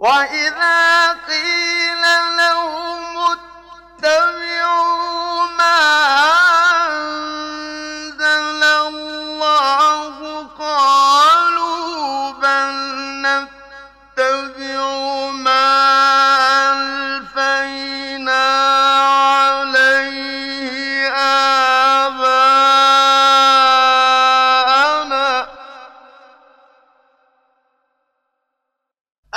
وإذا قيل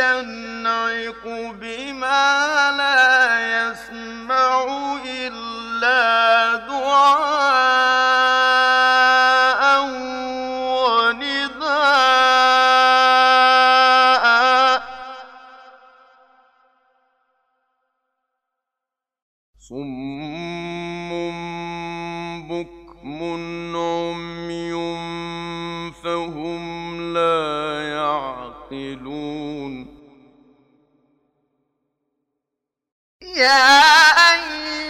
ينعق بما لا يسمع إلا دعاء ونداء. صم بكم عمي يعقلون. يا أيها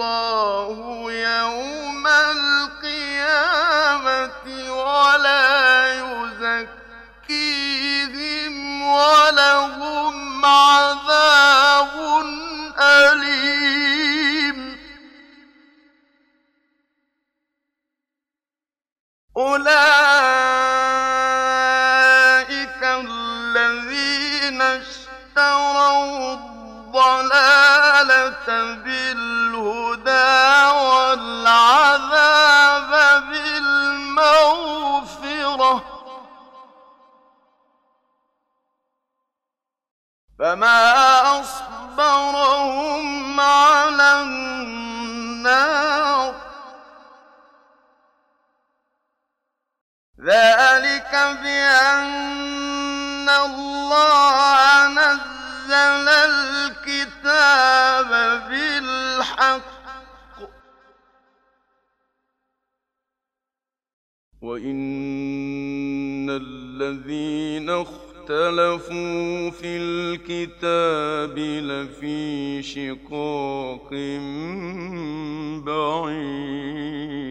الله يوم القيامة ولا يزكيهم ولهم عذاب أليم. أولئك الذين اشتروا الضلالة فما أصبرهم على النار ذلك بأن الله نزل الكتاب بالحق وإن الذين اختلفوا اختلفوا في الكتاب لفي شقاق بعيد.